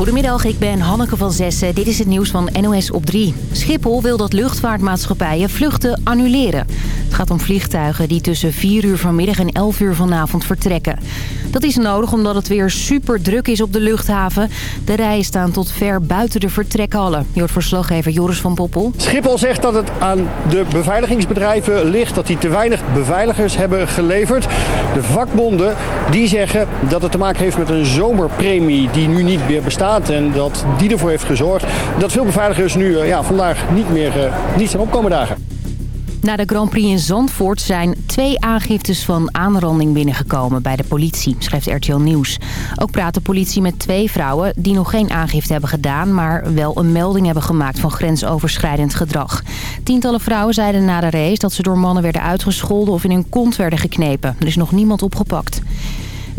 Goedemiddag, ik ben Hanneke van Zessen. Dit is het nieuws van NOS op 3. Schiphol wil dat luchtvaartmaatschappijen vluchten annuleren. Het gaat om vliegtuigen die tussen 4 uur vanmiddag en 11 uur vanavond vertrekken. Dat is nodig omdat het weer super druk is op de luchthaven. De rijen staan tot ver buiten de vertrekhallen. Je verslaggever Joris van Poppel. Schiphol zegt dat het aan de beveiligingsbedrijven ligt... dat die te weinig beveiligers hebben geleverd. De vakbonden die zeggen dat het te maken heeft met een zomerpremie... die nu niet meer bestaat en dat die ervoor heeft gezorgd... dat veel beveiligers nu eh, ja, vandaag niet meer uh, niet zijn opkomen dagen. Na de Grand Prix in Zandvoort zijn twee aangiftes van aanranding binnengekomen bij de politie, schrijft RTL Nieuws. Ook praat de politie met twee vrouwen die nog geen aangifte hebben gedaan, maar wel een melding hebben gemaakt van grensoverschrijdend gedrag. Tientallen vrouwen zeiden na de race dat ze door mannen werden uitgescholden of in hun kont werden geknepen. Er is nog niemand opgepakt.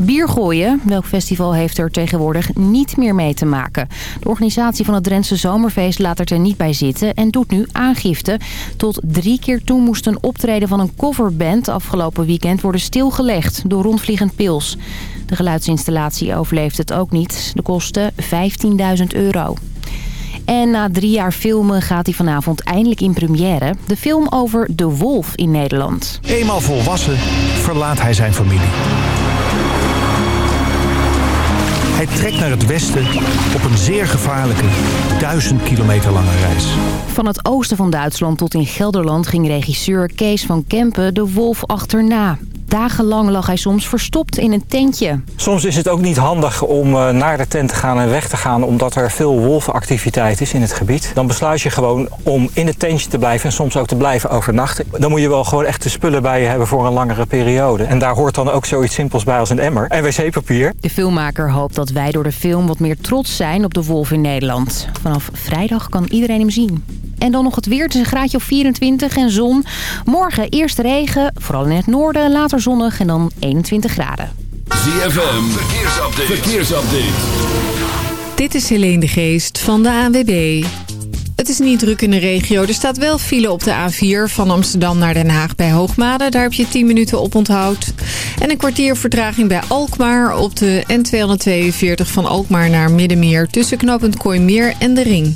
Biergooien, welk festival heeft er tegenwoordig niet meer mee te maken. De organisatie van het Drentse Zomerfeest laat er er niet bij zitten en doet nu aangifte. Tot drie keer toe moest een optreden van een coverband afgelopen weekend worden stilgelegd door rondvliegend pils. De geluidsinstallatie overleeft het ook niet. De kosten 15.000 euro. En na drie jaar filmen gaat hij vanavond eindelijk in première. De film over de wolf in Nederland. Eenmaal volwassen verlaat hij zijn familie. Hij trekt naar het westen op een zeer gevaarlijke, duizend kilometer lange reis. Van het oosten van Duitsland tot in Gelderland ging regisseur Kees van Kempen de wolf achterna. Dagenlang lag hij soms verstopt in een tentje. Soms is het ook niet handig om eh, naar de tent te gaan en weg te gaan... omdat er veel wolvenactiviteit is in het gebied. Dan besluit je gewoon om in het tentje te blijven... en soms ook te blijven overnachten. Dan moet je wel gewoon echt de spullen bij je hebben voor een langere periode. En daar hoort dan ook zoiets simpels bij als een emmer en wc-papier. De filmmaker hoopt dat wij door de film wat meer trots zijn op de wolf in Nederland. Vanaf vrijdag kan iedereen hem zien. En dan nog het weer. Het is een graadje of 24 en zon. Morgen eerst regen, vooral in het noorden, later zonnig en dan 21 graden. ZFM, verkeersupdate. verkeersupdate. Dit is Helene de Geest van de ANWB. Het is niet druk in de regio. Er staat wel file op de A4 van Amsterdam naar Den Haag bij Hoogmade. Daar heb je 10 minuten op onthoud. En een kwartier vertraging bij Alkmaar op de N242 van Alkmaar naar Middenmeer... tussen knooppunt Kooimeer en de Ring.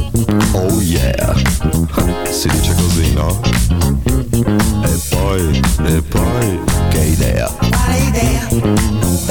Oh yeah Si dice così, no? E poi, e poi Che idea Quale idea?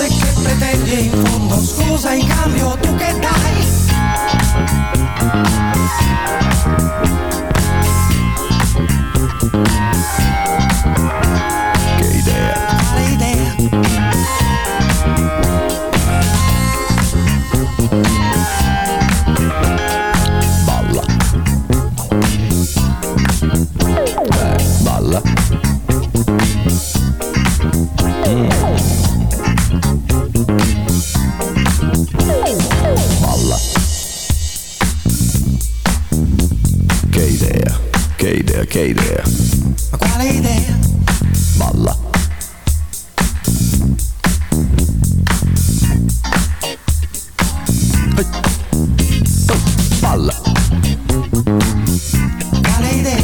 sé che pretendi in fondo scusa in cambio tu che dai che idea Ma quale idea? Balla Balla Quale idea?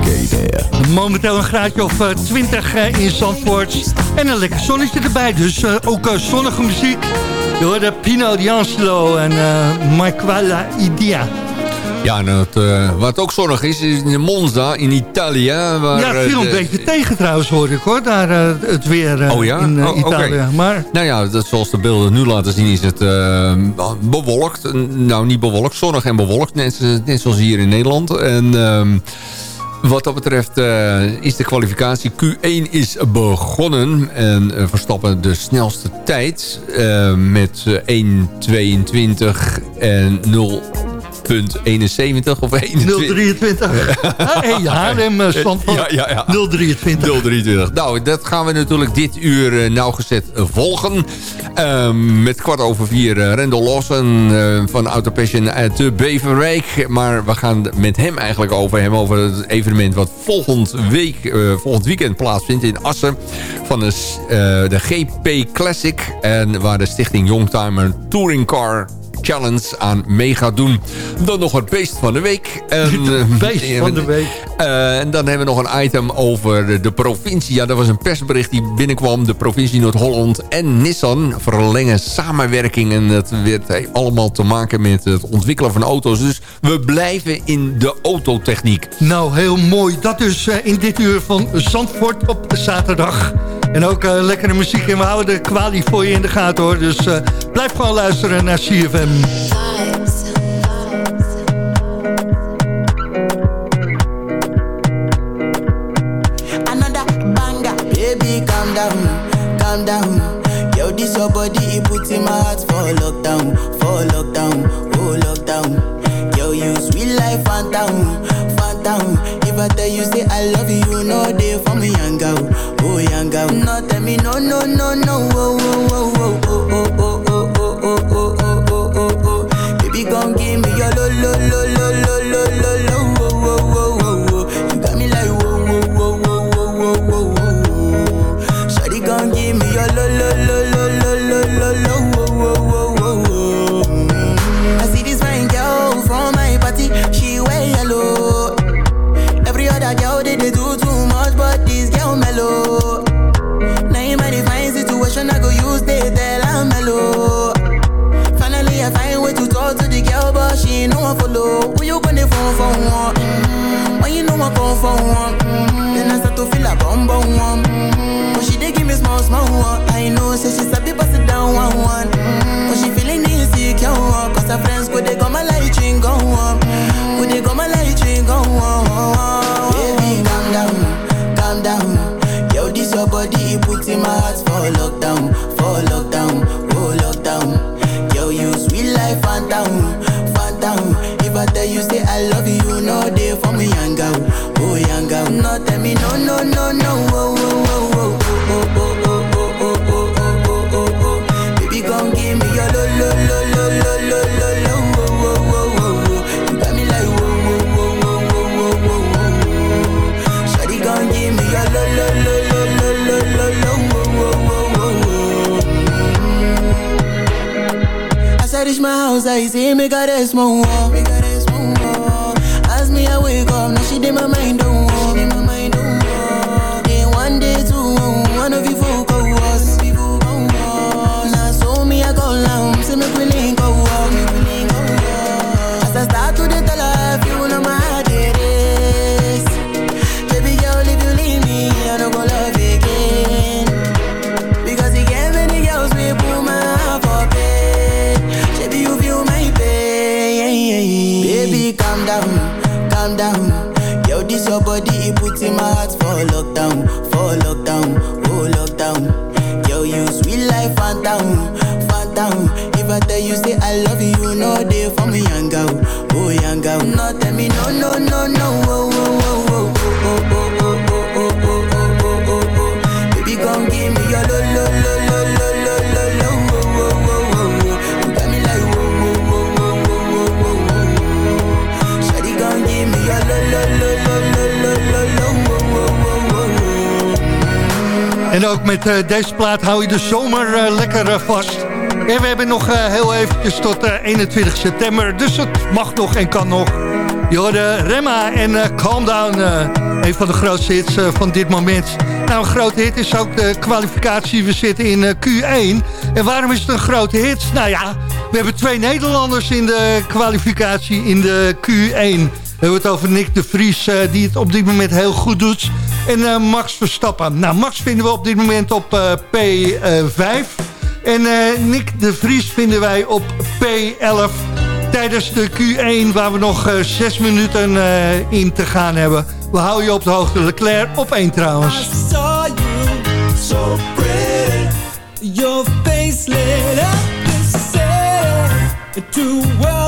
Che idea Momenteel een graadje of eh, 20 eh, in Zandvoort. En een lekker zonnetje erbij. Dus eh, ook eh, zonnige muziek. Je hoorde Pino D'Angelo en uh, Marquala Idea. Ja, en het, eh, wat ook zonnig is, is in Monza in Italië. Waar, ja, het viel eh, een de- beetje tegen trouwens, hoor ik hoor. Daar eh, het weer eh, Oh ja? in eh, Oh. Italië. Maar Nou ja, dat, zoals de beelden nu laten zien is het eh, bewolkt. Nou, niet bewolkt, zonnig en bewolkt. Net, net zoals hier in Nederland. En ehm, wat dat betreft eh, is de kwalificatie Q1 is begonnen. En eh, Verstappen de snelste tijd eh, met eh, 1.22 en 0... 0,71 of 21. 023. hey, Haarlem, eh, Zandvoort. Ja, ja, ja. 023. 023. Nou, dat gaan we natuurlijk dit uur eh, nauwgezet volgen. Ehm, met kwart over vier uh, Rendel Lawson eh, van Autopassion uit Beverwijk. Maar we gaan met hem eigenlijk over hem over het evenement wat volgend, week, eh, volgend weekend plaatsvindt in Assen. Van de, eh, de GP Classic. En waar de stichting Youngtimer Touring Car Challenge aan mee gaat doen. Dan nog het beest van de week. En, eh, Beest van de week. eh, en dan hebben we nog een item over de, provincie. Ja, dat was een persbericht die binnenkwam. De provincie Noord-Holland en Nissan verlengen samenwerking. En dat werd eh, allemaal te maken met het ontwikkelen van auto's. Dus we blijven in de autotechniek. Nou, heel mooi. Dat dus in dit uur van Zandvoort op zaterdag. En ook eh, lekkere muziek en we houden kwalij voor je in de gaten hoor. Dus eh, blijf gewoon luisteren naar CFM. Another banger, baby, calm down, calm down. Yo, die somebody who puts in my heart. Lockdown, fall lockdown, fall lockdown. Yo, use we life and down. Phantom. If I tell you, say I love you, no day for me, young girl, oh young. No, tell me, no, no, no, no, oh, oh, oh, oh, oh, oh, oh, oh, oh, oh, oh, oh, oh, oh. Baby, gon' give me your lo, lo, lo, lo, lo, lo, lo, for one, Zij is in, ik En ook met eh, deze plaat hou je de zomer eh, lekker eh, vast. En we hebben nog heel eventjes tot 21 september. Dus het mag nog en kan nog. Jorde Remma en Calm Down. een van de grootste hits van dit moment. Nou, een grote hit is ook de kwalificatie. We zitten in Q1. En waarom is het een grote hit? Nou ja, we hebben twee Nederlanders in de kwalificatie in de Q1. We hebben het over Nick de Vries, die het op dit moment heel goed doet. En eh, Max Verstappen. Nou, Max vinden we op dit moment op eh, P5. Eh, en Nick de Vries vinden wij op P11. Tijdens de Q1 waar we nog zes minuten in te gaan hebben. We houden je op de hoogte. Leclerc op één trouwens. I saw so pretty. Your face lit this. To.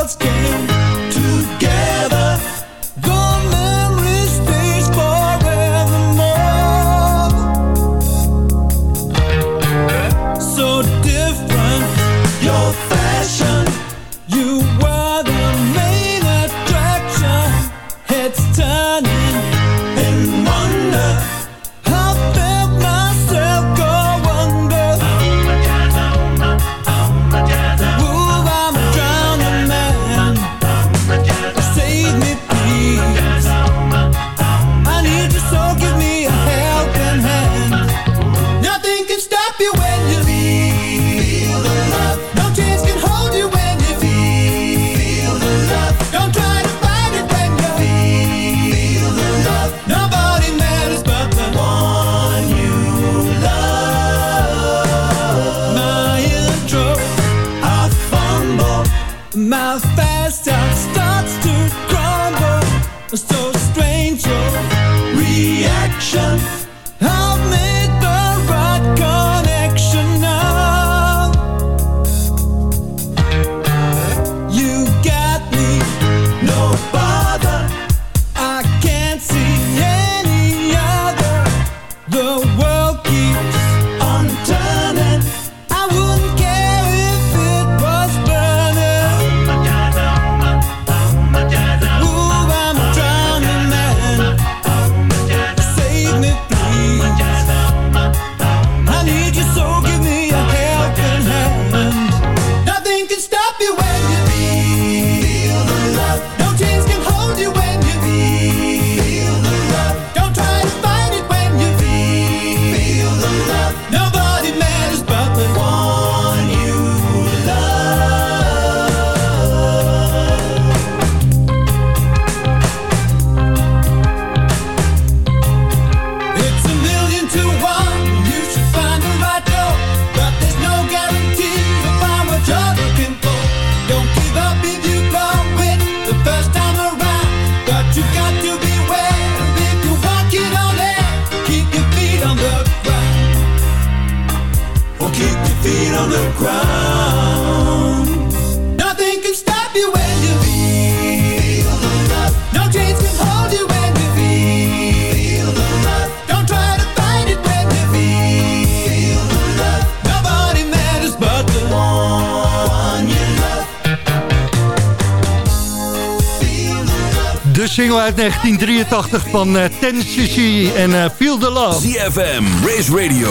De single uit 1983 van uh, Tennessee en uh, Feel the Love. CFM, Race Radio,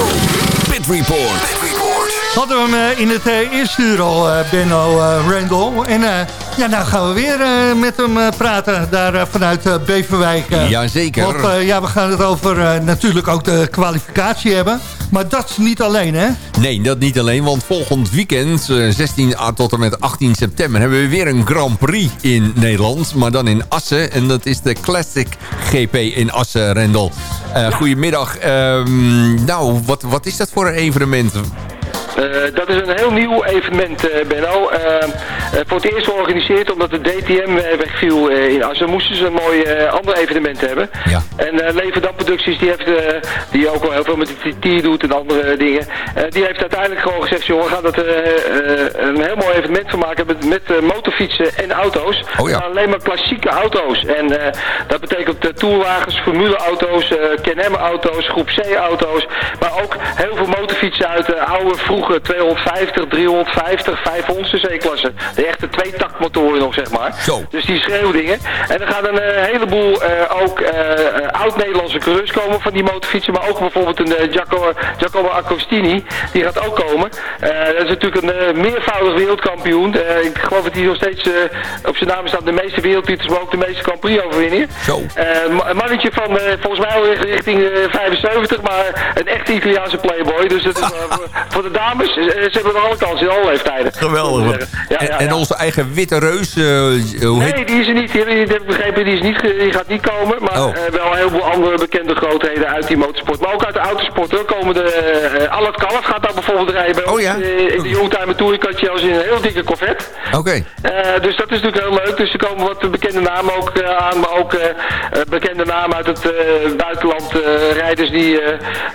Pit Report. Pit Report. Hadden we hem in het eerste uur al, Benno Randall. En ja, nou gaan we weer met hem praten daar vanuit Beverwijk. Jazeker. Want ja, we gaan het over natuurlijk ook de kwalificatie hebben. Maar dat niet alleen, hè? Nee, dat niet alleen. Want volgend weekend, 16 tot en met 18 september... hebben we weer een Grand Prix in Nederland. Maar dan in Assen. En dat is de Classic GP in Assen, Rendel. Uh, goedemiddag. Uh, nou, wat, wat is dat voor een evenement? Uh, dat is een heel nieuw evenement, uh, Benno. Uh, voor het eerst georganiseerd omdat de DTM wegviel in Assen. Moesten ze een mooi ander evenement hebben. Ja. En Leverdan Producties, die, heeft, die ook wel heel veel met de TT doet en andere dingen. die heeft uiteindelijk gewoon gezegd, jongen, we gaan dat een heel mooi evenement van maken met, met motorfietsen en auto's. Oh ja. Alleen maar klassieke auto's. En dat betekent tourwagens, formuleauto's, uh, auto's, groep C auto's. Maar ook heel veel motorfietsen uit de oude, vroege 250, 350, 500 C-klasse. De echte twee-taktmotoren nog, zeg maar. Zo. Dus die schreeuwdingen. En er gaan een uh, heleboel uh, ook uh, oud-Nederlandse coureurs komen van die motorfietsen. Maar ook bijvoorbeeld een Giacomo, Giacomo Accostini. Die gaat ook komen. dat is natuurlijk een meervoudig wereldkampioen. ik geloof dat hij nog steeds op zijn naam staat de meeste wereldtitels, maar ook de meeste Grand Prix overwinningen. Zo. een mannetje van volgens mij al richting 75, maar een echte Italiaanse playboy. Dus dat is voor de dames dames, ze hebben alle kansen in alle leeftijden. Geweldig. Ja, ja, en, onze eigen witte reus, uh, hoe Nee, heet... die is er niet. Die, die, heb ik begrepen, die, is niet, die gaat niet komen. Maar oh. uh, wel een heleboel andere bekende grootheden uit die motorsport. Maar ook uit de autosport. Hoor, komen de, uh, Allard Kalf gaat daar bijvoorbeeld rijden. Oh ja? in de Youngtimer Touring had je als in een heel dikke Corvette. Oké. Okay. dus dat is natuurlijk heel leuk. Dus er komen wat bekende namen ook aan. Maar ook bekende namen uit het buitenland. rijders die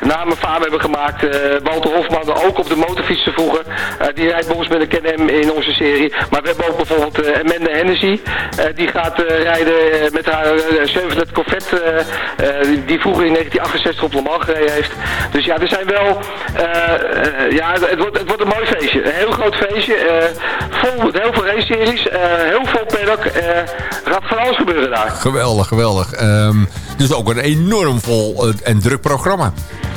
namen faam hebben gemaakt. Walter Hofman ook op de motorfietsen vroeger. Uh, die rijdt bij ons met een KNM in onze serie. Maar we hebben ook bijvoorbeeld uh, Amanda Hennessy. Uh, die gaat rijden met haar Chevrolet Corvette. die vroeger in 1968 op Le Mans gereden heeft. Dus ja, er zijn wel... ja, het wordt, het wordt een mooi feestje. Een heel groot feestje. vol met heel veel race-series. heel veel paddock. Gaat van alles gebeuren daar. Geweldig, geweldig. Um, dus ook een enorm vol en druk programma.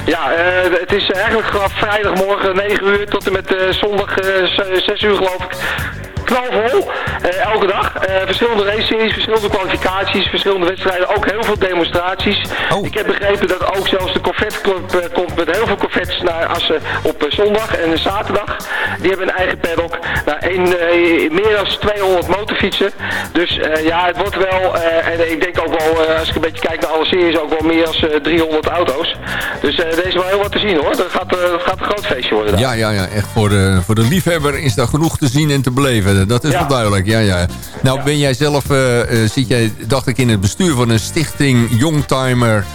Ja, uh, het is eigenlijk vanaf vrijdagmorgen 9 uur tot en met uh, zondag uh, 6 uur geloof ik knalvol. Uh, elke dag. Uh, verschillende race-series, verschillende kwalificaties, verschillende wedstrijden. Ook heel veel demonstraties. Oh. Ik heb begrepen dat ook zelfs de Corvette Club uh, komt met heel veel Corvettes naar Assen op zondag en zaterdag. Die hebben een eigen paddock. Nou, een, meer dan 200 motorfietsen. Dus ja, het wordt wel, en ik denk ook wel, als ik een beetje kijk naar alle series, ook wel meer dan 300 auto's. Dus er is wel heel wat te zien hoor. Dat gaat, dat gaat een groot feestje worden. Ja, ja, ja. Echt voor de, voor de liefhebber is daar genoeg te zien en te beleven dat is wel duidelijk. Ja, ja. Nou ben jij zelf, uh, zit jij, dacht ik, in het bestuur van een stichting Youngtimer...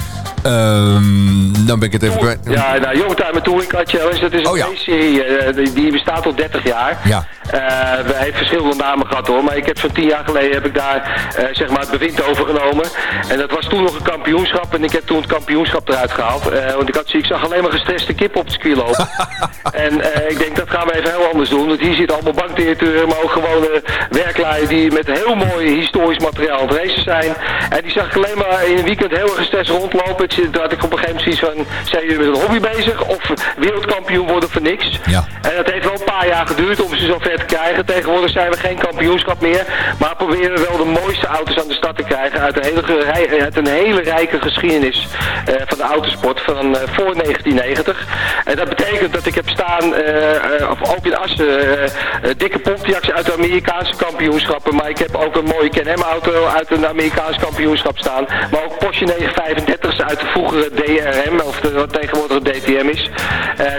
Um, dan ben ik het even kwijt. Ja, nou, Youngtimer Touring Car Challenge, dat is een oh, ja. uh, die, die, bestaat al 30 jaar. Ja. We heeft verschillende namen gehad hoor, maar ik heb zo'n 10 jaar geleden heb ik daar uh, zeg maar het bewind overgenomen. En dat was toen nog een kampioenschap en ik heb toen het kampioenschap eruit gehaald. Uh, want ik, had, ik zag alleen maar gestreste kip op het circuit lopen. en ik denk dat gaan we even heel anders doen, want hier zitten allemaal bankdirecteuren, maar ook gewone werklui die met heel mooi historisch materiaal aan het racen zijn. En die zag ik alleen maar in een weekend heel erg gestrest rondlopen. Toen had ik op een gegeven moment zoiets van, zijn jullie met een hobby bezig of wereldkampioen worden voor niks? Ja. En dat heeft wel een paar jaar geduurd om ze zover te krijgen. Tegenwoordig zijn we geen kampioenschap meer, maar proberen we wel de mooiste auto's aan de start te krijgen uit een hele, een hele rijke geschiedenis uh, van de autosport van uh, voor 1990. En dat betekent dat ik heb staan, uh, of ook in Assen, dikke Pontiacs uit de Amerikaanse kampioenschappen, maar ik heb ook een mooie Can-Am auto uit een Amerikaans kampioenschap staan, maar ook Porsche 935's uit de vroegere DRM, of de, wat tegenwoordig DTM is,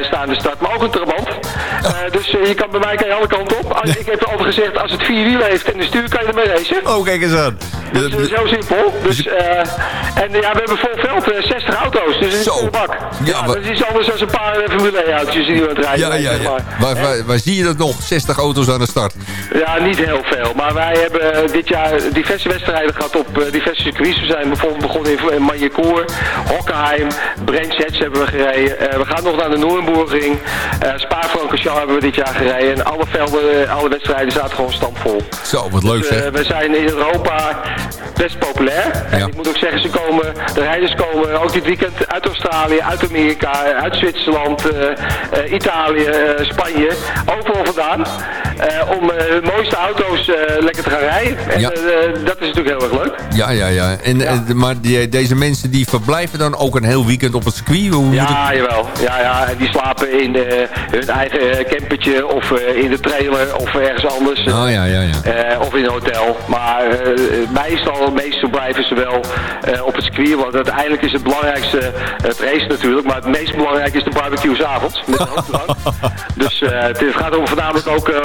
staan de start, maar ook een Trabant. dus je kan bij mij kan alle kanten op. Ik heb altijd gezegd, als het vier wielen heeft en de stuur kan je ermee racen. Oh, kijk eens aan. Dus dat is heel simpel. Dus, uh, en ja, we hebben vol veld, uh, 60 auto's, dus het is een bak. Ja, ja dat is iets anders dan een paar uh, Formule 1 autootjes die we aan het rijden Ja, ja, ja. Maar, waar, waar, waar, zie je dat nog? 60 auto's aan de start? Ja, niet heel veel. Maar wij hebben dit jaar diverse wedstrijden gehad op diverse circuits. We zijn bijvoorbeeld begonnen in Magny-Cours, Hockenheim, Brands hebben we gereden. we gaan nog naar de Noornburgring. Spa-Francorchamps hebben we dit jaar gereden. En alle velden, alle wedstrijden zaten gewoon stampvol. Zo, wat leuk dus, zeg. we zijn in Europa best populair. En ik moet ook zeggen, ze komen, de rijders komen ook dit weekend uit Australië, uit Amerika, uit Zwitserland, eh, eh, Italië, eh, Spanje, overal vandaan. eh, om eh, de mooiste auto's eh, lekker te gaan rijden. En Ja. eh, dat is natuurlijk heel erg leuk. Ja, ja, ja. En, eh, maar die, deze mensen die verblijven dan ook een heel weekend op het circuit? Hoe moet Ja, ik- jawel. Ja, ja. En die slapen in eh, hun eigen eh, campertje of eh, in de trailer of ergens anders. Oh, ja, ja, ja. Eh, of in een hotel. Maar eh, meestal, meestal blijven ze wel eh, op het circuit. Want uiteindelijk is het belangrijkste het race natuurlijk. Maar het meest belangrijke is de barbecue s'avonds. Dus eh, het gaat om, voornamelijk ook eh,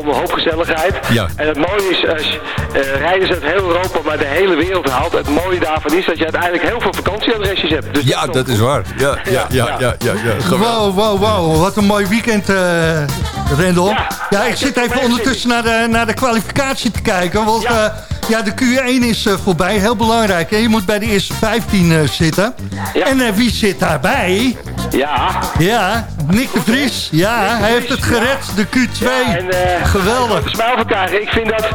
om een hoop gezelligheid. Ja. En het mooie is, als eh rijders uit heel Europa, maar de hele wereld haalt. Het mooie daarvan is dat je uiteindelijk heel veel vakantieadresjes hebt. Dus Ja, dat is waar. Ja, ja, ja, ja, ja. ja, Wow, wow, wow. Wat een mooi weekend, eh Rendel. Ja, ik zit even ondertussen naar de, naar de kwalificatie te kijken. Want ja, ja de Q1 is eh, voorbij. Heel belangrijk. Hè? Je moet bij de eerste 15 eh, zitten. En eh, wie zit daarbij? Ja. Ja, Nick de Vries. Ja, hij heeft het gered. De Q2. Geweldig. Smijl van krijgen. Ik vind dat...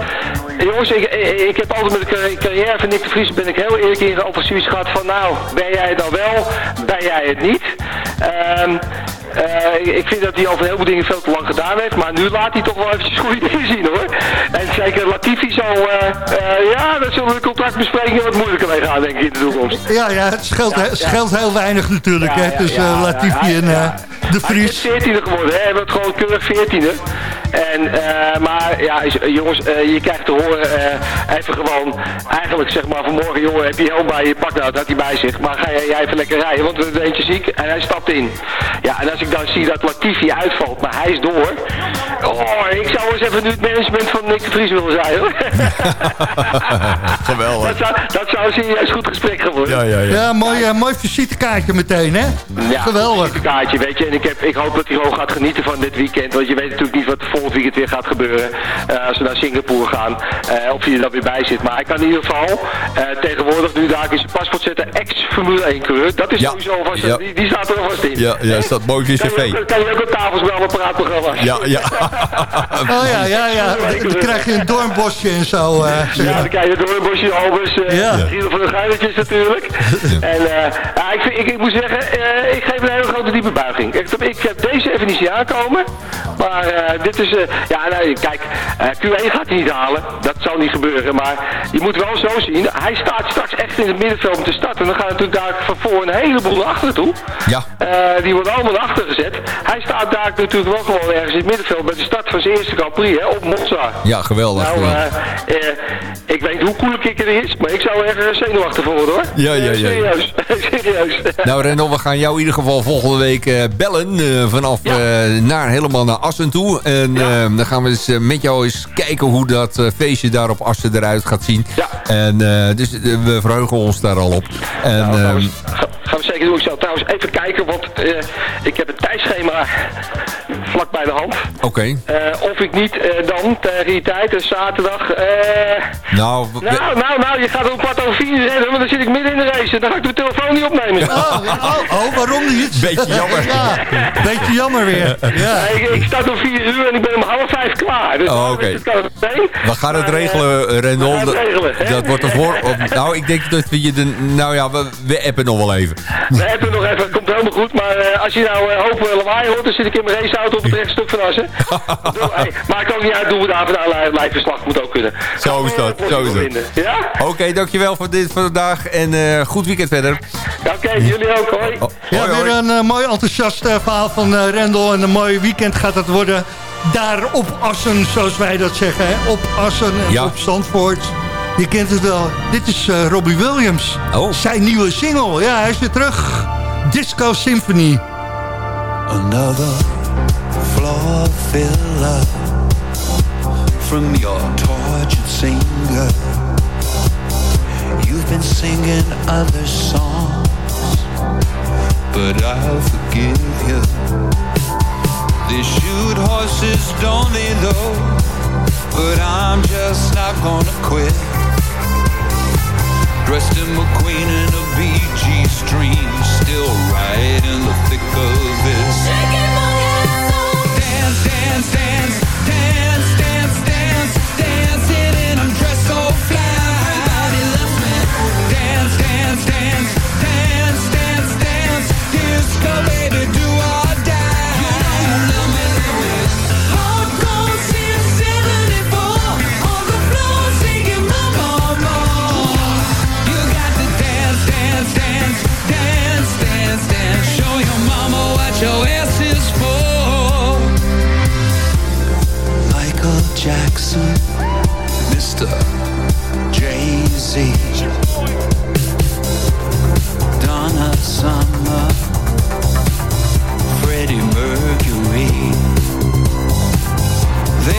Jongens, ik, ik, heb altijd met de carri- carrière van Nick de Vries... ben ik heel eerlijk in over zoiets gehad van... nou, ben jij het dan wel? Ben jij het niet? Ehm, eh, ik- vind dat hij over heel veel dingen veel te lang gedaan heeft. Maar nu laat hij toch wel eventjes goede dingen zien hoor. En zeker Latifi zal... eh, eh, ja, dat zullen de contractbesprekingen wat moeilijker mee gaan denk ik in de toekomst. Ja, ja het scheelt, Ja, he- ja. scheelt heel weinig natuurlijk. Ja, hè, tussen ja, eh, Latifi ja, en ja. eh, de Vries. Hij is 14e geworden, hè? hij wordt gewoon keurig 14e. En, eh, maar ja, jongens, eh, je krijgt te horen eh, even gewoon, eigenlijk zeg maar vanmorgen, jongen, heb je helm bij je pak nou, dat had hij bij zich. Maar ga jij, even lekker rijden, want er is eentje ziek en hij stapt in. Ja, en als ik dan zie dat Latifi uitvalt, maar hij is door. Oh, ik zou eens even nu het management van Nick de Vries willen zijn hoor. Geweldig. dat, zou, dat zou een serieus goed gesprek gaan worden. Ja, ja, ja. Ja, mooi, eh, mooi visitekaartje meteen, hè? Ja, Geweldig. een kaartje, weet je. En ik, heb, ik hoop dat hij gewoon gaat genieten van dit weekend. Want je weet natuurlijk niet wat volgend weekend weer gaat gebeuren. eh, als we naar Singapore gaan. eh, of hij er dan weer bij zit. Maar hij kan in ieder geval eh, tegenwoordig nu daar in zijn paspoort zetten. Ex-Formule 1 coureur. Dat is Ja. sowieso alvast, Ja. die, die staat er alvast in. Ja, ja, staat mooi Kan je, cv. ook, kan je ook op tafels bij alle praatprogramma's. Ja, ja. Oh ja, ja, ja. Dan krijg je een doornbosje en zo. eh, zeg Ja, dan krijg je een bosje Albers, uh, Ja. Giel van de Geilertjes natuurlijk. En eh, ja, ik, ik, ik moet zeggen, eh, ik geef een hele grote diepe buiging. Ik, ik heb deze even niet zien aankomen. Maar eh, dit is, eh, ja nou, kijk, eh, Q1 gaat hij niet halen. Dat zal niet gebeuren. Maar je moet wel zo zien, hij staat straks echt in het middenveld om te starten. En dan gaan natuurlijk daar van voor een heleboel naar achteren toe. Ja. Die worden allemaal naar achter gezet. Hij staat daar natuurlijk wel gewoon ergens in het middenveld bij de start van zijn eerste Grand Prix, hè, op Monza. Ja, geweldig. Nou, geweldig. ik weet hoe cool ik er is, maar ik zou erg zenuwachtig voor worden hoor. Ja, ja, ja. serieus, serieus. Nou Rendel, we gaan jou in ieder geval volgende week eh, bellen. eh, vanaf eh, naar, helemaal naar Assen toe. En dan gaan we eens met jou eens kijken hoe dat feestje daar op Assen eruit gaat zien. En eh, dus we verheugen ons daar al op. En, Nou, gaan, we, ehm, ga- gaan we zeker doen. Ik zal trouwens even kijken, want ik heb het tijdschema vlak bij de hand. Oké. Eh, of ik niet eh, dan tegen die tijd, dus zaterdag... eh, Nou, nou, nou, nou, je gaat om kwart over vier redden, want dan zit ik midden in de race. en Dan ga ik de telefoon niet opnemen. Oh, oh, oh, waarom niet? Beetje jammer. Ja, beetje jammer weer. Ja. Ik, ik start om vier uur en ik ben om half vijf klaar. Dus Oh, oké. we gaan het regelen, Rendel. we gaan het regelen, hè? Dat wordt ervoor. Nou, ik denk dat we je de... Nou ja, we, we appen nog wel even. We hebben nog even, het komt helemaal goed. Maar eh, als je nou uh, hoop lawaai hoort, dan zit ik in mijn raceauto op het rechtstuk van Assen. Doe- hey, maakt ook niet uit, doen we daar vandaan li- live verslag, moet ook kunnen. Zo is dat, zo is dat. Ja? Oké, dankjewel voor dit voor vandaag. En eh, goed weekend verder. Oké, jullie ook, hoi. Ja, Hoi, weer hoi. een eh, mooi enthousiast eh, verhaal van Rendel. En een mooi weekend gaat het worden. Daar op Assen, zoals wij dat zeggen. Hè? Op Assen en Ja. op Zandvoort. Je kent het wel. Dit is Robbie Williams. Oh. Zijn nieuwe single. Ja, hij is weer terug. Disco Symphony. Another filler from your tortured singer. You've been singing other songs, but I'll forgive you. They shoot horses, don't they, though? But I'm just not gonna quit. Dressed in McQueen and a BG stream, still right in the thick of it dance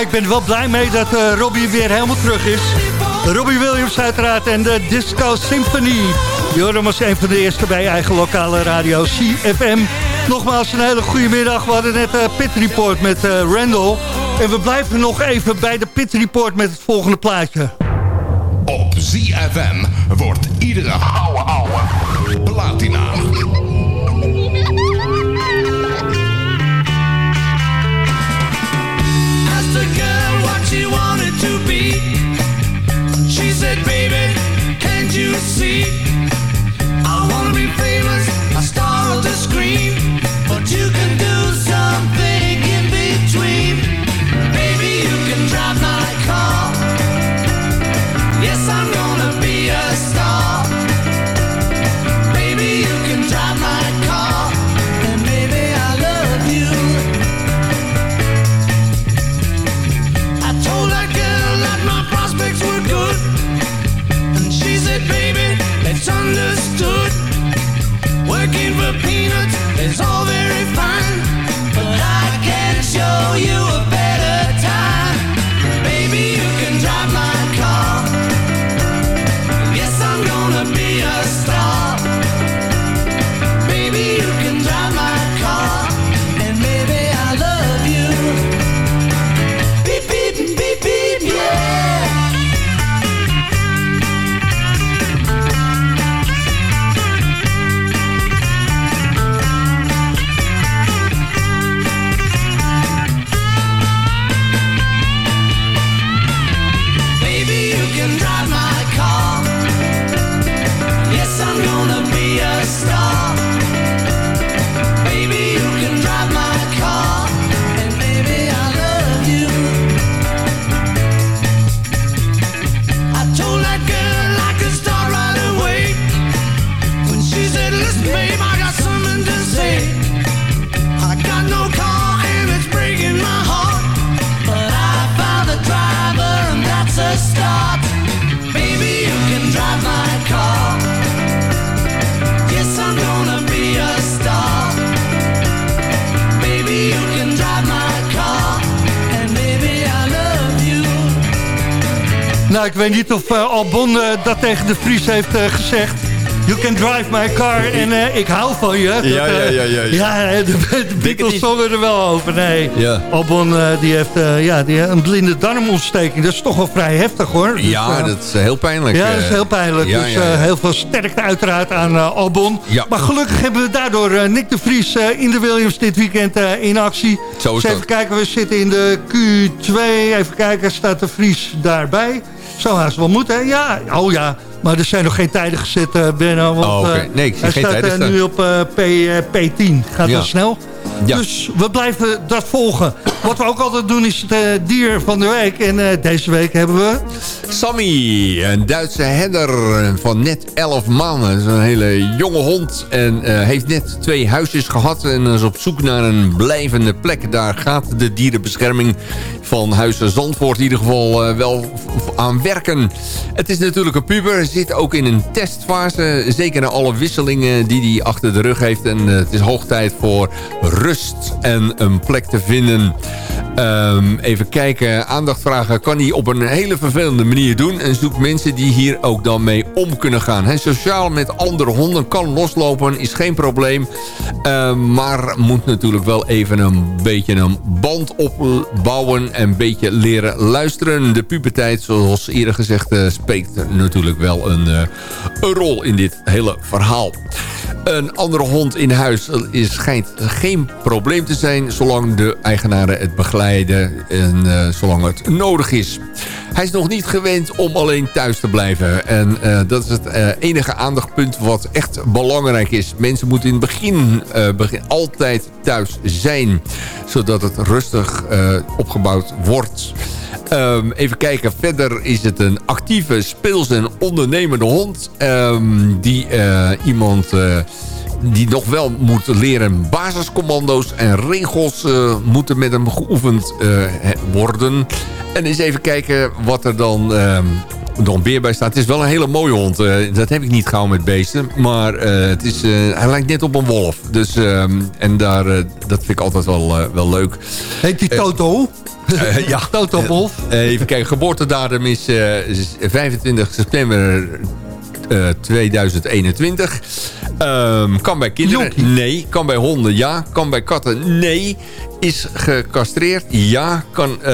Ik ben er wel blij mee dat uh, Robbie weer helemaal terug is. Robbie Williams uiteraard en de Disco Symphony. Joram was een van de eerste bij eigen lokale radio CFM. Nogmaals een hele goede middag. We hadden net uh, Pit Report met uh, Randall. En we blijven nog even bij de Pit Report met het volgende plaatje. Op ZFM wordt iedere ouwe ouwe platina. she wanted to be. She said, baby, can't you see? Ik weet niet of eh, Albon eh, dat tegen de Fries heeft eh, gezegd. You can drive my car en ik hou van je. Ja, ja, ja, ja, ja. de, de Beatles zongen er wel over. Nee. Albon die heeft ja, die, een blinde darmontsteking. Dat is toch wel vrij heftig hoor. Dus, ja, dat is heel pijnlijk. Ja, dat is heel pijnlijk. Dus heel veel sterkte uiteraard aan Albon. Maar gelukkig hebben we daardoor Nick de Vries in de Williams dit weekend in actie. Zo is even kijken, we zitten in de Q2. Even kijken, staat de Vries daarbij? Zou haast wel moeten, hè? Ja, oh ja. Maar er zijn nog geen tijden gezet, Benno. Want, Oh, eh, Nee, ik zie hij geen staat tijden eh, nu op P, eh, P10. Gaat Ja. wel snel. Ja. Dus we blijven dat volgen. Wat we ook altijd doen is het eh, dier van de week. En eh, deze week hebben we... Sammy, een Duitse herder van net 11 maanden. Dat is een hele jonge hond en eh, heeft net twee huisjes gehad... en is op zoek naar een blijvende plek. Daar gaat de dierenbescherming van Huizen Zandvoort in ieder geval wel aan werken. Het is natuurlijk een puber, zit ook in een testfase. Zeker na alle wisselingen die hij achter de rug heeft. En het is hoog tijd voor rust en een plek te vinden. Ehm, even kijken, aandacht vragen kan hij op een hele vervelende manier doen. En zoekt mensen die hier ook dan mee om kunnen gaan. Hij sociaal met andere honden kan loslopen, is geen probleem. Ehm, maar moet natuurlijk wel even een beetje een band opbouwen. En een beetje leren luisteren. De puberteit, zoals eerder gezegd, eh, speelt natuurlijk wel een, eh, een rol in dit hele verhaal. Een andere hond in huis is, schijnt geen probleem te zijn... zolang de eigenaren het begeleiden en eh, zolang het nodig is. Hij is nog niet gewend om alleen thuis te blijven. En eh, dat is het eh, enige aandachtpunt wat echt belangrijk is. Mensen moeten in het begin, altijd thuis zijn. Zodat het rustig opgebouwd wordt. Ehm, even kijken, verder is het een actieve, speels en ondernemende hond. ehm, die iemand... die nog wel moet leren basiscommando's en regels eh, moeten met hem geoefend eh, worden. En eens even kijken wat er dan, ehm, dan weer bij staat. Het is wel een hele mooie hond. eh, dat heb ik niet gauw met beesten. Maar het is, hij lijkt net op een wolf. Dus, ehm, en daar, dat vind ik altijd wel, wel leuk. Heet die Toto? Ja. Toto Wolf. Even kijken, geboortedatum is, is 25 september eh, 2021. Ehm, kan bij kinderen? Nee. Kan bij honden? Ja. Kan bij katten? Nee. Is gecastreerd? Ja. Kan, eh,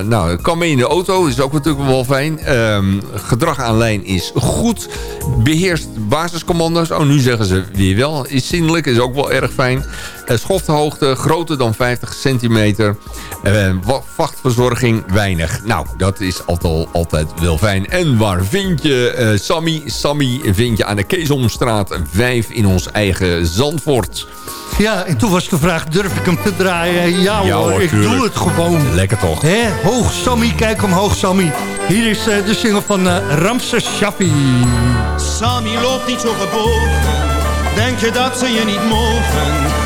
nou, kan mee in de auto. Is ook natuurlijk wel fijn. Ehm, gedrag aan lijn is goed. Beheerst basiscommando's. Oh, nu zeggen ze weer wel. Is zindelijk. Is ook wel erg fijn. Eh, schofthoogte groter dan 50 centimeter. Eh, vachtverzorging weinig. Nou, dat is altijd, altijd wel fijn. En waar vind je eh, Sammy? Sammy vind je aan de Keesomstraat 5 in ons eigen Zandvoort. Ja, en toen was de vraag, durf ik hem te draaien? Ja, Ja, hoor, ik tuurlijk. doe het gewoon. Lekker toch? Hè? Hoog Sammy, kijk omhoog Sammy. Hier is de single van eh, Ramses Shaffi. Sammy loopt niet zo gebogen. Denk je dat ze je niet mogen?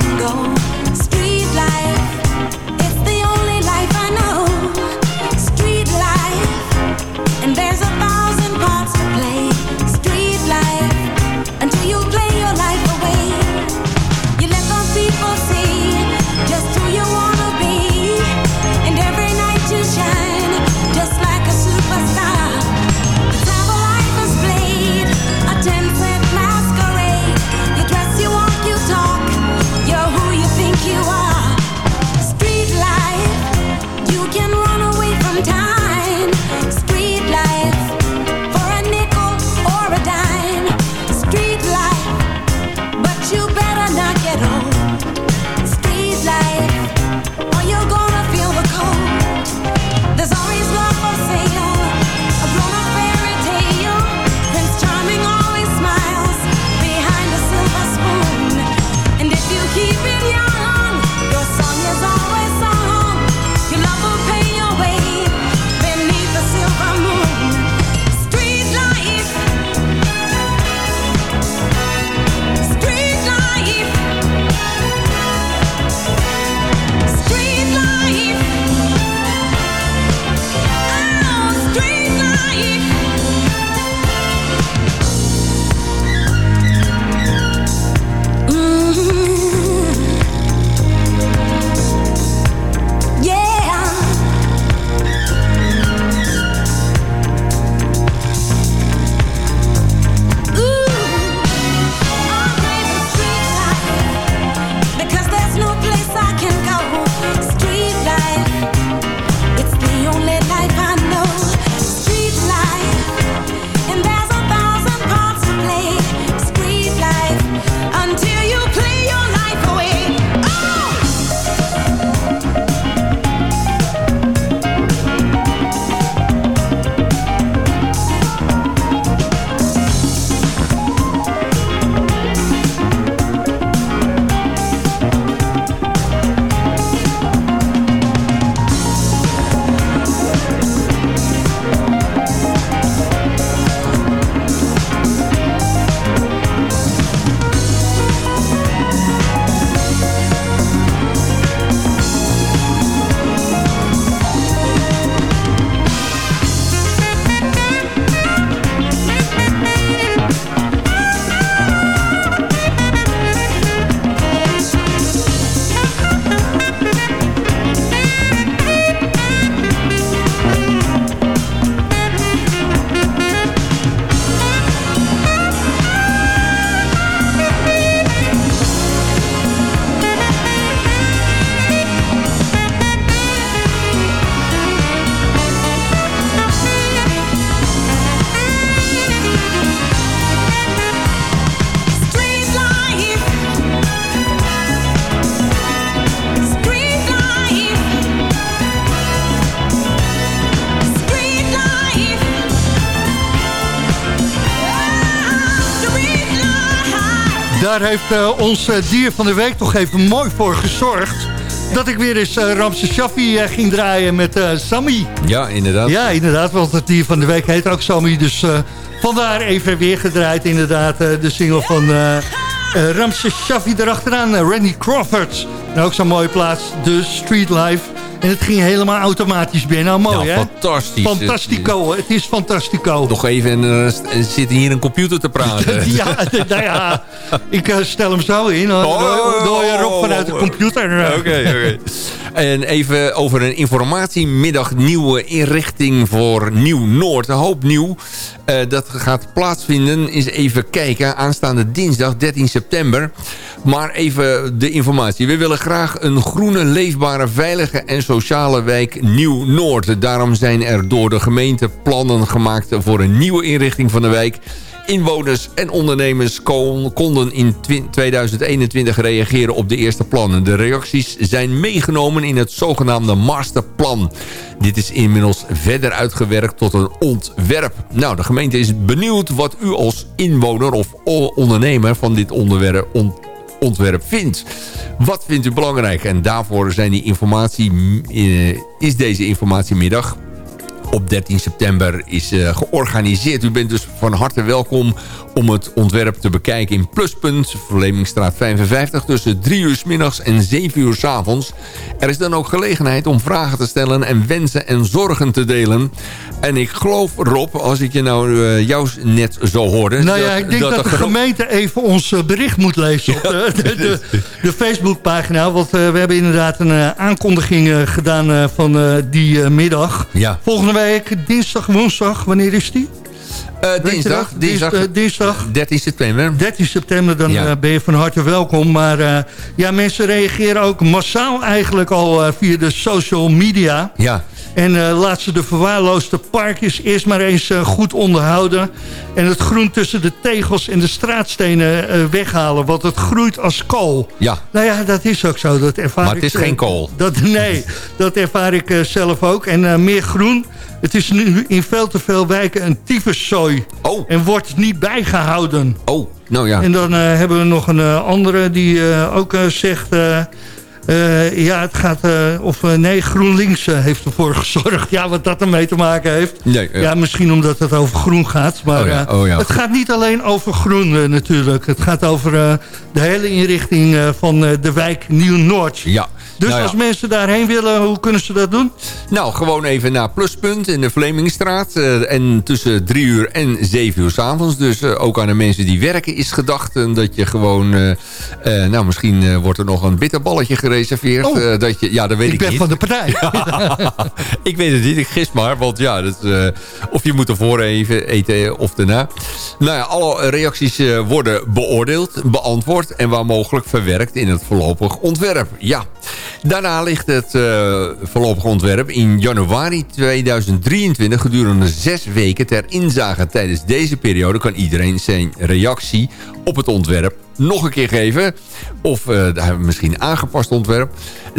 Can go. Daar heeft eh, ons eh, dier van de week toch even mooi voor gezorgd. Dat ik weer eens uh, Ramse Shaffi eh, ging draaien met eh, Sammy. Ja, inderdaad. Ja, inderdaad, want het dier van de week heet ook Sammy. Dus eh, vandaar even weer gedraaid inderdaad eh, de single van eh eh, Ramses Shaffi erachteraan. eh, Randy Crawford. En ook zo'n mooie plaats, de Street Life. En het ging helemaal automatisch binnen. Nou, mooi Ja, hè? fantastisch. Fantastico, het is fantastico. Nog even, en er er zit hier een computer te praten. ja, nou ja, ik eh, stel hem zo in. Oh, Door- door je Rob vanuit de computer. eh. Oké, oké. En even over een informatiemiddag nieuwe inrichting voor Nieuw-Noord. Een hoop nieuw. Eh, dat gaat plaatsvinden. Eens even kijken. Aanstaande dinsdag 13 september. Maar even de informatie. We willen graag een groene, leefbare, veilige en sociale wijk Nieuw-Noord. Daarom zijn er door de gemeente plannen gemaakt voor een nieuwe inrichting van de wijk Inwoners en ondernemers kon- konden in twi- 2021 reageren op de eerste plannen. De reacties zijn meegenomen in het zogenaamde masterplan. Dit is inmiddels verder uitgewerkt tot een ontwerp. Nou, de gemeente is benieuwd wat u als inwoner of ondernemer van dit onderwerp ont- ontwerp vindt. Wat vindt u belangrijk? En daarvoor zijn die informatie, eh, is deze informatiemiddag op 13 september is eh, georganiseerd. U bent dus van harte welkom om het ontwerp te bekijken in Pluspunt, Verlemingstraat 55, tussen 3 uur 's middags en 7 uur 's avonds. Er is dan ook gelegenheid om vragen te stellen en wensen en zorgen te delen. En ik geloof, Rob, als ik je nou eh, jou net zo hoorde... Nou ja, ik denk dat, de gemeente even ons eh, bericht moet lezen op de, de, de, de Facebookpagina. Want eh, we hebben inderdaad een eh, aankondiging eh, gedaan eh, van eh, die eh, middag. Ja. Volgende week, dinsdag, woensdag, wanneer is die? Eh, dinsdag, dinsdag, Dins- eh, dinsdag. 13 september. 13 september, dan Ja. eh, ben je van harte welkom. Maar ja, mensen reageren ook massaal eigenlijk al via de social media. Ja. En laat ze de verwaarloosde parkjes eerst maar eens goed onderhouden. En het groen tussen de tegels en de straatstenen weghalen. Want het groeit als kool. Ja. Nou ja, dat is ook zo. Dat ervaar Maar het ik, is geen kool. Dat, nee, dat ervaar ik zelf ook. En meer groen. Het is nu in veel te veel wijken een tyfuszooi. Oh. En wordt niet bijgehouden. Oh, nou ja. En dan eh, hebben we nog een eh, andere die eh, ook zegt... ja, het gaat... of nee, GroenLinks heeft ervoor gezorgd. Ja, wat dat ermee te maken heeft. Nee, ja. misschien omdat het over groen gaat. Maar Oh ja, oh ja. het gaat niet alleen over groen natuurlijk. Het gaat over de hele inrichting van de wijk Nieuw-Noord. Ja. Dus Nou ja. als mensen daarheen willen, hoe kunnen ze dat doen? Nou, gewoon even naar Pluspunt in de Vlemingstraat. eh, en tussen drie uur en zeven uur s'avonds. Dus eh, ook aan de mensen die werken is gedacht. En dat je gewoon... eh, eh, nou, misschien eh, wordt er nog een bitterballetje gereserveerd. Oh. eh, dat je, ja, dat weet ik, Ik ben niet. van de partij. ik weet het niet, ik gis maar. Want ja, dat, eh, of je moet ervoor even eten of daarna. Nou ja, alle reacties eh, worden beoordeeld, beantwoord... en waar mogelijk verwerkt in het voorlopig ontwerp. Ja. Daarna ligt het eh, voorlopig ontwerp in januari 2023... gedurende zes weken ter inzage. Tijdens deze periode kan iedereen zijn reactie op het ontwerp nog een keer geven. Of eh, misschien aangepast ontwerp.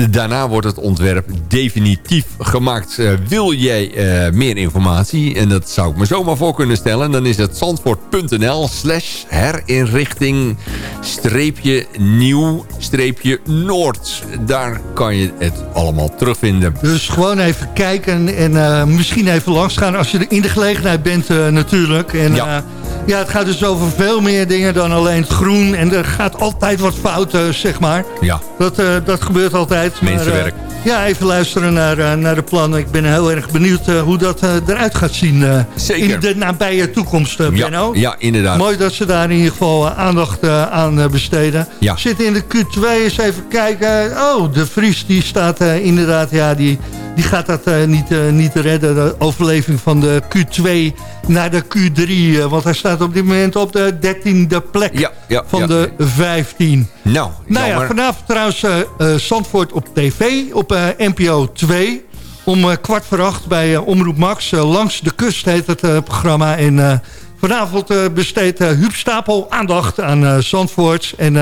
Daarna wordt het ontwerp definitief gemaakt. Eh, wil jij eh, meer informatie, en dat zou ik me zomaar voor kunnen stellen... dan is het zandvoort.nl slash herinrichting streepje nieuw streepje noord. Daar kan je het allemaal terugvinden. Dus gewoon even kijken en misschien even langs gaan als je er in de gelegenheid bent natuurlijk. En, Ja. Ja. het gaat dus over veel meer dingen dan alleen het groen. En er gaat altijd wat fout, eh, zeg maar. Ja. Dat, eh, dat gebeurt altijd. Mensenwerk. eh, ja, even luisteren naar, naar de plannen. Ik ben heel erg benieuwd hoe dat eruit gaat zien Zeker. in de nabije toekomst, eh, Ja, Benno. ja, inderdaad. Mooi dat ze daar in ieder geval aandacht aan besteden. Ja. Zitten in de Q2, eens even kijken. Oh, de Vries die staat inderdaad, ja, die, die gaat dat eh, niet, eh, niet redden. De overleving van de Q2 naar de Q3. eh, want hij staat op dit moment op de 13e plek Ja, ja, van ja. de 15. Nou, Nou ja, vanavond trouwens Zandvoort op tv op NPO 2. Om kwart voor acht bij Omroep Max. Langs de kust heet het programma. En vanavond besteedt Huub Stapel aandacht aan Zandvoort. En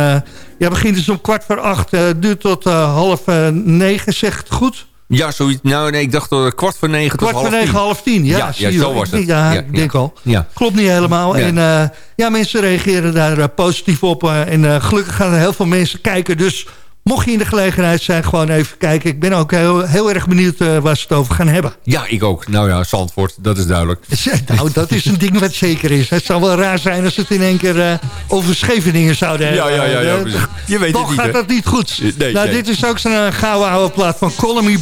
ja, begint dus om kwart voor acht. duurt tot half negen, zegt het goed? Ja, zoiets. Nou, nee, ik dacht uh, kwart voor negen Kwart tot voor half negen, tien. half tien. Ja, zo wel. was Ik het. Ja, Ja, ik denk al. Ja. Klopt niet helemaal. En eh, ja, mensen reageren daar eh, positief op. eh, en eh, gelukkig gaan er heel veel mensen kijken. Dus mocht je in de gelegenheid zijn, gewoon even kijken. Ik ben ook heel, heel erg benieuwd eh, waar ze het over gaan hebben. Ja, ik ook. Nou ja, Zandvoort, dat is duidelijk. Nou, dat is een ding wat zeker is. Het zou wel raar zijn als het in één keer eh, over Scheveningen zouden hebben. Ja, ja, ja, ja, Eh. Je weet Dan het niet, gaat hè? dat niet goed. Nee, nou, nee. dit is ook zo'n gouden oude plaat van Call Me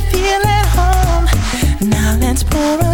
Feel at home. Now let's pour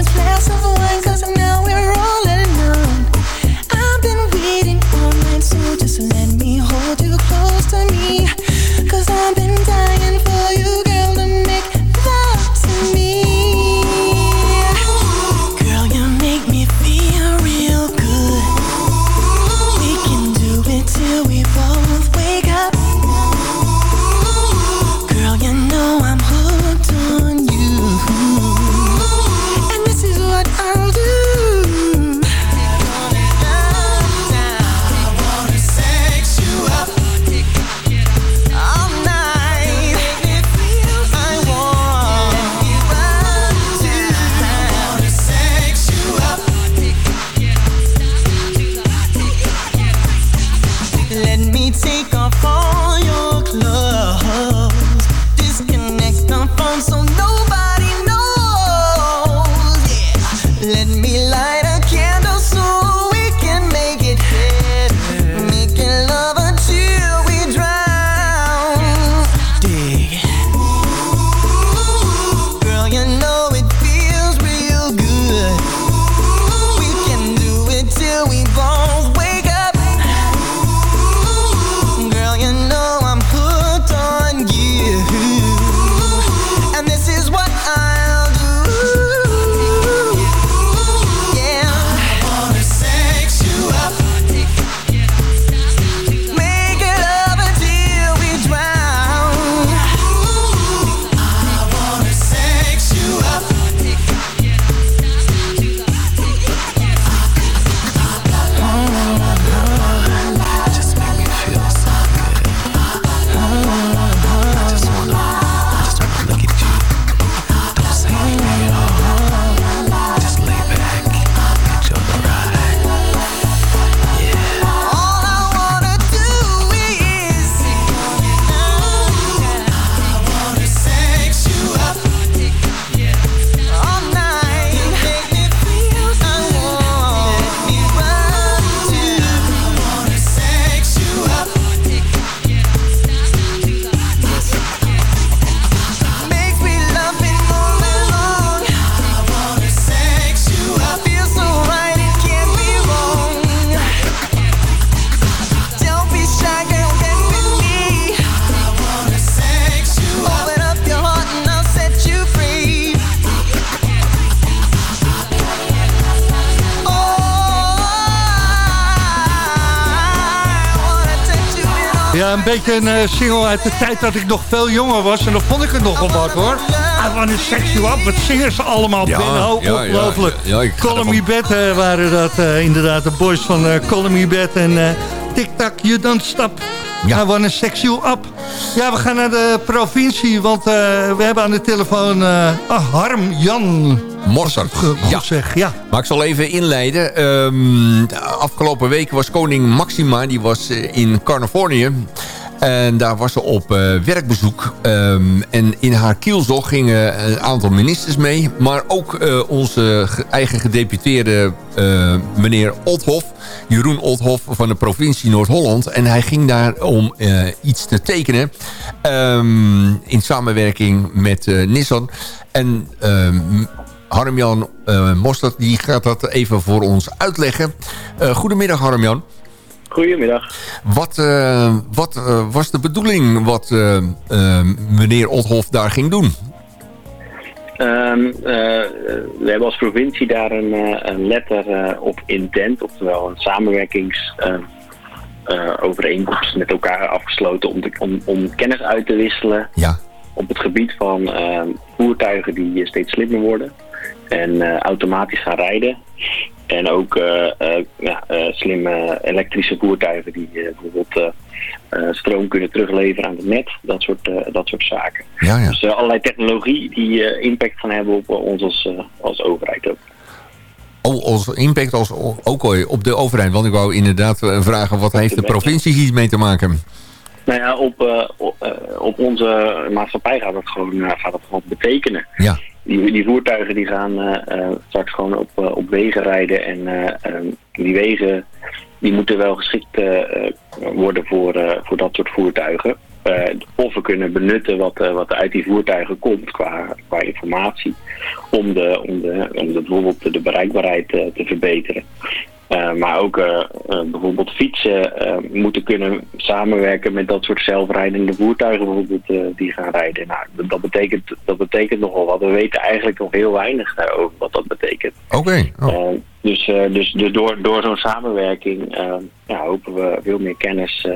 een beetje een eh, single uit de tijd dat ik nog veel jonger was. En dan vond ik het nogal wat hoor. I wanna sex you up. Wat zingen ze allemaal, Ja, ja, ja, Ongelooflijk. ja, ja, Call Me Bad eh, waren dat eh, inderdaad. De boys van eh Call Me Bad en eh Tic Tac, You Don't Stop. I wanna sex you up. Ja, we gaan naar de provincie, want eh, we hebben aan de telefoon uh, ah, Harm Jan. Morsert. Ja. Zeg, ja. Maar ik zal even inleiden. Ehm, de afgelopen week was koning Maxima, die was eh, in Californië. En daar was ze op eh, werkbezoek. Ehm, en in haar kielzog gingen een aantal ministers mee. Maar ook eh, onze ge- eigen gedeputeerde eh, meneer Othoff. Jeroen Othoff van de provincie Noord-Holland. En hij ging daar om iets te tekenen. ehm, in samenwerking met Nissan. En ehm, Harmjan Mostert die gaat dat even voor ons uitleggen. Goedemiddag Harmjan. Goedemiddag. Wat, eh, wat eh, was de bedoeling wat eh, meneer Othoff daar ging doen? We hebben als provincie daar een, een letter op intent, oftewel een samenwerkingsovereenkomst met elkaar afgesloten om, te- om, om kennis uit te wisselen Ja. op het gebied van voertuigen die steeds slimmer worden en automatisch gaan rijden. En ook eh, eh, ja, eh, slimme elektrische voertuigen die bijvoorbeeld stroom kunnen terugleveren aan het net. Dat soort, dat soort zaken. Ja, ja. Dus allerlei technologie die impact gaan hebben op ons als, als overheid ook. Oh, als impact als, ook op de overheid. Want ik wou inderdaad vragen, wat heeft de provincie hiermee te maken? Nou ja, op, op, onze maatschappij gaat het gewoon, gaat het gewoon betekenen. Ja. Die, die voertuigen die gaan eh, eh, straks gewoon op, eh, op wegen rijden en eh, ehm, die wegen die moeten wel geschikt worden voor, voor dat soort voertuigen. Of we kunnen benutten wat, wat uit die voertuigen komt qua, qua informatie om, de, om, de, om de, bijvoorbeeld de bereikbaarheid te verbeteren. Eh, maar ook eh, eh, bijvoorbeeld fietsen moeten kunnen samenwerken met dat soort zelfrijdende voertuigen bijvoorbeeld, die gaan rijden. Nou, dat- betekent, dat betekent nogal wat. We weten eigenlijk nog heel weinig daarover wat dat betekent. Oké. Oh. Dus dus, dus door, door zo'n samenwerking ja, hopen we veel meer kennis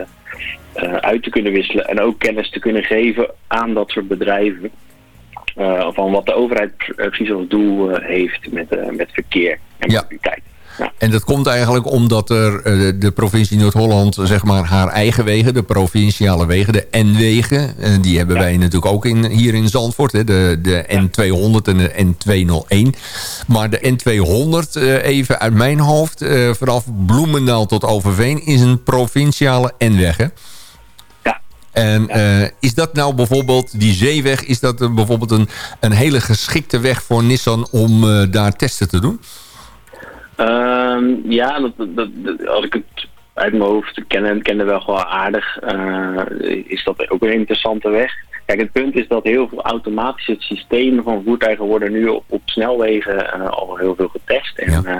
uit te kunnen wisselen. En ook kennis te kunnen geven aan dat soort bedrijven. van wat de overheid pr- precies als doel heeft met, met verkeer en Ja. En dat komt eigenlijk omdat er eh, de provincie Noord-Holland, zeg maar, haar eigen wegen, de provinciale wegen, de N-wegen, eh, die hebben wij natuurlijk ook in, hier in Zandvoort, hè, de, de N200 en de N201. Maar de N200, eh, even uit mijn hoofd, vanaf Bloemendaal tot Overveen, is een provinciale N-weg, hè? Ja. En eh, is dat nou bijvoorbeeld, die zeeweg, is dat bijvoorbeeld een, een hele geschikte weg voor Nissan om daar testen te doen? Ehm, ja, dat, dat, dat- als ik het uit mijn hoofd ken, kende wel gewoon aardig, eh, is dat ook een interessante weg. Kijk, het punt is dat heel veel automatische systemen van voertuigen worden nu op, op snelwegen eh, al heel veel getest. En eh,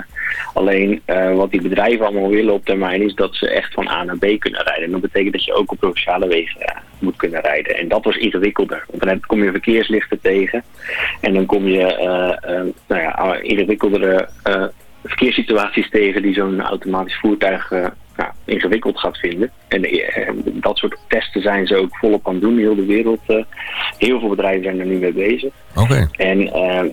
alleen wat die bedrijven allemaal willen op termijn is dat ze echt van A naar B kunnen rijden. En dat betekent dat je ook op provinciale wegen moet kunnen rijden. En dat was ingewikkelder. Want dan kom je verkeerslichten tegen en dan kom je nou ja, ingewikkeldere verkeerssituaties tegen die zo'n automatisch voertuig eh, nou, ingewikkeld gaat vinden. En eh, dat soort testen zijn ze ook volop aan het doen, heel de wereld. eh. heel veel bedrijven zijn er nu mee bezig. Oké. En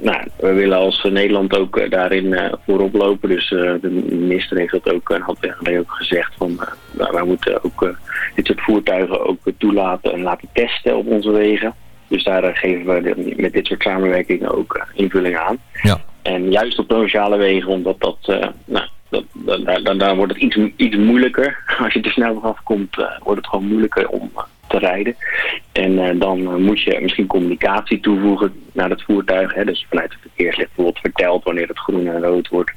nou, we willen als Nederland ook daarin voorop lopen. Dus de minister heeft dat ook een jaar geleden ook gezegd. Van, nou, wij moeten ook dit soort voertuigen ook toelaten en laten testen op onze wegen. Dus daar geven we met dit soort samenwerkingen ook invulling aan. Ja. En juist op provinciale wegen, omdat dat, eh, nou, dat, wordt het iets, iets moeilijker. Als je te snel vanaf komt, eh, wordt het gewoon moeilijker om eh, te rijden. En eh, dan eh, moet je misschien communicatie toevoegen naar het voertuig. Hè? Dus vanuit het verkeerslicht bijvoorbeeld vertelt wanneer het groen en rood wordt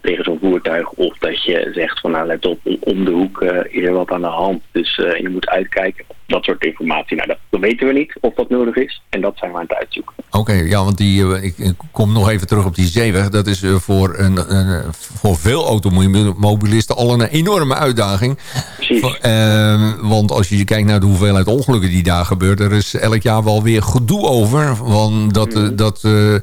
tegen zo'n voertuig. Of dat je zegt van nou let op, om de hoek eh, is er wat aan de hand. Dus je moet uitkijken. Dat soort informatie. Nou, dat, weten we niet of dat nodig is. En dat zijn we aan het uitzoeken. Oké, ja, want die, ik, ik kom nog even terug op die zeeweg. Dat is voor, een, een, voor veel automobilisten al een enorme uitdaging. Voor, eh, want als je kijkt naar de hoeveelheid ongelukken die daar gebeurt... er is elk jaar wel weer gedoe over. Want dat, eh, dat eh,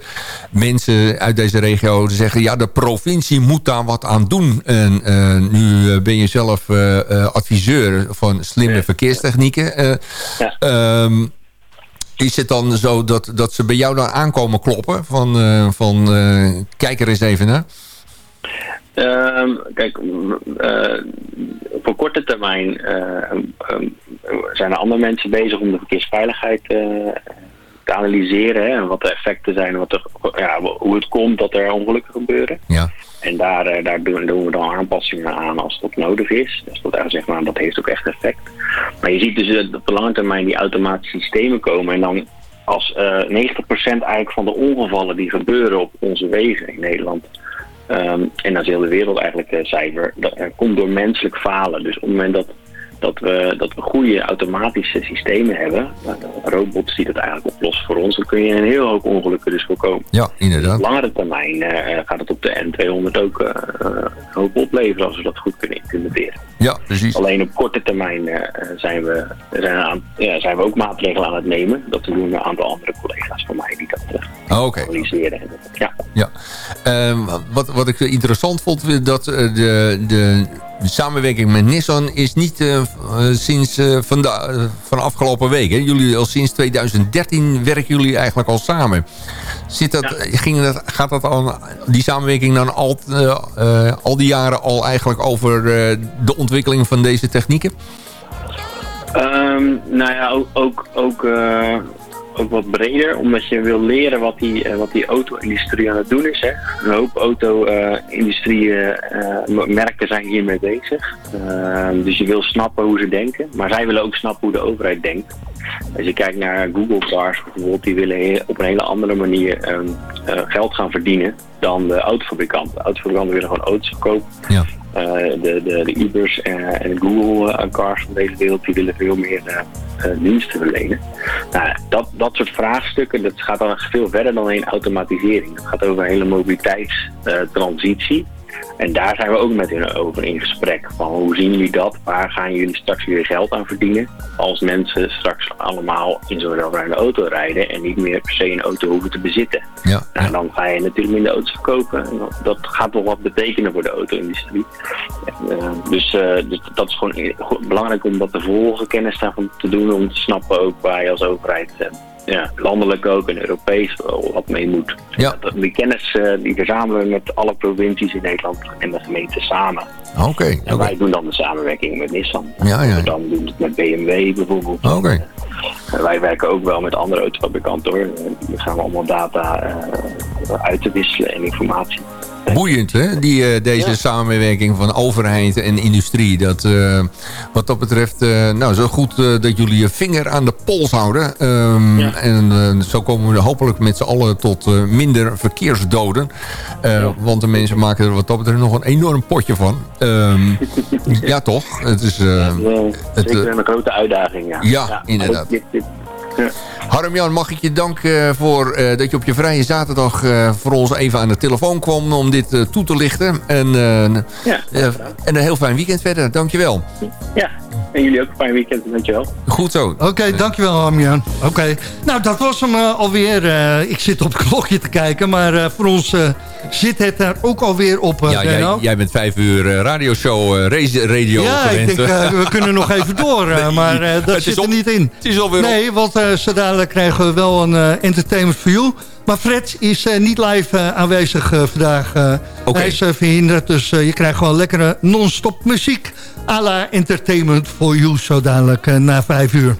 mensen uit deze regio zeggen... ja, de provincie moet daar wat aan doen. En eh, nu ben je zelf adviseur van slimme verkeerstechnieken. Eh, ehm, is het dan zo dat, dat ze bij jou dan aankomen kloppen? Van, van kijk er eens even naar. Ehm, kijk, voor korte termijn eh, zijn er andere mensen bezig om de verkeersveiligheid eh, te analyseren. Hè, en wat de effecten zijn, wat er, ja, hoe het komt dat er ongelukken gebeuren. Ja. En daar, daar doen, doen we dan aanpassingen aan als dat nodig is. Dus dat, zeg maar, dat heeft ook echt effect. Maar je ziet dus dat op de lange termijn die automatische systemen komen. En dan als eh 90% eigenlijk van de ongevallen die gebeuren op onze wegen in Nederland... ehm, en dat is heel de wereld eigenlijk eh, cijfer, dat komt door menselijk falen. Dus op het moment dat, dat, we, dat we goede automatische systemen hebben, eh, robots die dat eigenlijk oplossen voor ons, dan kun je een heel hoop ongelukken dus voorkomen. Ja, inderdaad. Op langere termijn eh, gaat het op de N200 ook een hoop opleveren als we dat goed kunnen implementeren. Ja, precies. Alleen op korte termijn eh, zijn, we, zijn, aan, ja, zijn we ook maatregelen aan het nemen. Dat doen een aantal andere collega's van mij die dat eh, Ah, Oké. analyseren. Ja. Ja. Ehm, wat, wat ik interessant vond, dat de, de, de samenwerking met Nissan is niet eh, eh, sinds eh, van, de, van afgelopen week. Hè? Jullie al sinds 2013 werken jullie eigenlijk al samen. Zit dat, ging dat, gaat dat al, die samenwerking dan al, al die jaren al eigenlijk over de ontwikkeling van deze technieken? Eehm, nou ja, ook, ook, ook, ook wat breder, omdat je wil leren wat die, eh, wat die auto-industrie aan het doen is. Hè. Een hoop auto-industrie merken zijn hiermee bezig. Ehm, dus je wil snappen hoe ze denken, maar zij willen ook snappen hoe de overheid denkt. Als je kijkt naar Google Cars bijvoorbeeld, die willen op een hele andere manier ehm, eh, geld gaan verdienen dan de autofabrikanten. De autofabrikanten willen gewoon auto's verkopen. Ja. Eh, de, de, de Ubers en, en Google eh, cars van deze wereld, die willen veel meer eh, eh, diensten verlenen. Nou, dat, dat soort vraagstukken, dat gaat dan veel verder dan alleen automatisering. Het gaat over een hele mobiliteitstransitie. En daar zijn we ook met hun over in gesprek. Van hoe zien jullie dat? Waar gaan jullie straks weer geld aan verdienen? Als mensen straks allemaal in zo'n zelfrijdende auto rijden en niet meer per se een auto hoeven te bezitten. Ja. Nou, dan ga je natuurlijk minder auto's verkopen. En dat, dat gaat wel wat betekenen voor de auto-industrie. Eh, dus, eh, dus dat is gewoon e- belangrijk om dat te volgen, kennis daarvan te doen. Om te snappen ook waar je als overheid, eh, ja, landelijk ook en Europees, wel wat mee moet. Ja. Dat, die kennis eh, die verzamelen we met alle provincies in Nederland en de gemeenten samen. Oké. En wij doen dan de samenwerking met Nissan. Ja, ja. Dan doen we het met BMW bijvoorbeeld. Oké. En wij werken ook wel met andere autofabrikanten hoor. Dan gaan we allemaal data eh, uit te wisselen en informatie. Boeiend, hè? Die, eh, deze samenwerking van overheid en industrie. Dat, eh, wat dat betreft, eh, nou, zo goed dat jullie je vinger aan de pols houden. Ehm, En zo komen we hopelijk met z'n allen tot minder verkeersdoden. Want de mensen maken er wat dat betreft nog een enorm potje van. Ehm, ja, toch? Het is... het, Zeker een grote uitdaging, ja. Ja, inderdaad. Dit, dit, ja. Harm-Jan, mag ik je danken eh, voor eh, dat je op je vrije zaterdag eh, voor ons even aan de telefoon kwam om dit eh, toe te lichten. En, eh, eh, en een heel fijn weekend verder. Dankjewel. ja, en jullie ook een fijn weekend, dankjewel. Goed zo. Oké, dankjewel Armian. Oké, nou dat was hem eh, alweer. Eh, ik zit op het klokje te kijken, maar eh, voor ons zit het er ook alweer op, uh, Ja, jij, jij bent vijf uur radioshow, race radio Ja, gewend. ik denk, we kunnen nog even door, Nee, maar eh, dat het is zit er niet in. Het is alweer op. Nee, want eh zo dadelijk krijgen we wel een eh, entertainment for you. Maar Fred is eh, niet live aanwezig vandaag. Hij is verhinderd, dus je krijgt gewoon lekkere non-stop muziek... à la entertainment for you, zo dadelijk na vijf uur.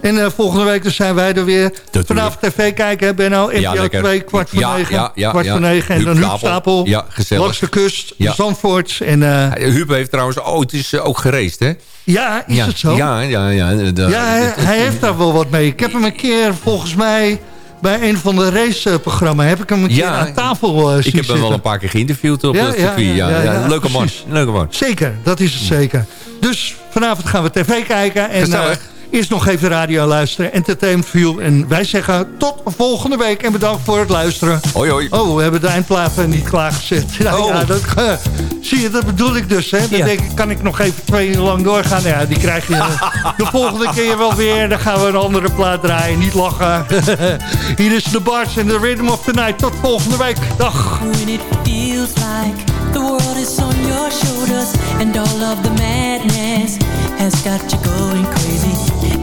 En eh, volgende week dus zijn wij er weer. Vanavond tv kijken, hè, Benno. Ja, NPO lekker. 2, kwart voor Ja, negen. ja, ja, kwart ja. voor negen. En dan Huub Stapel. Ja, gezellig. Langs de kust, Ja. Zandvoort. En, Huub heeft trouwens, oh, het is eh, ook gereisd, hè? ja, is ja, het zo? Ja, ja, ja. Ja, hij, hij heeft daar wel wat mee. Ik heb hem een keer volgens mij bij een van de raceprogramma's... heb ik hem een keer Ja, aan tafel uh, Ik heb hem wel een paar keer geïnterviewd op Ja, het ja, circuit. Ja, ja, ja, ja, leuke man. Leuke man. Zeker, dat is het zeker. Dus vanavond gaan we tv kijken. En Gezellig. Eerst nog even de radio luisteren. Entertainment View. En wij zeggen tot volgende week. En bedankt voor het luisteren. Hoi hoi. Oh, we hebben de eindplaten niet klaargezet. Nou, oh. ja, dat, eh, zie je, dat bedoel ik dus. Hè? Dan denk ik, kan ik nog even twee uur lang doorgaan? Ja, die krijg je eh, de volgende keer wel weer. Dan gaan we een andere plaat draaien. Niet lachen. Hier is de Bars en de Rhythm of the Night. Tot volgende week. Dag. When feels like the world is on your shoulders. And all of the madness has got you going crazy.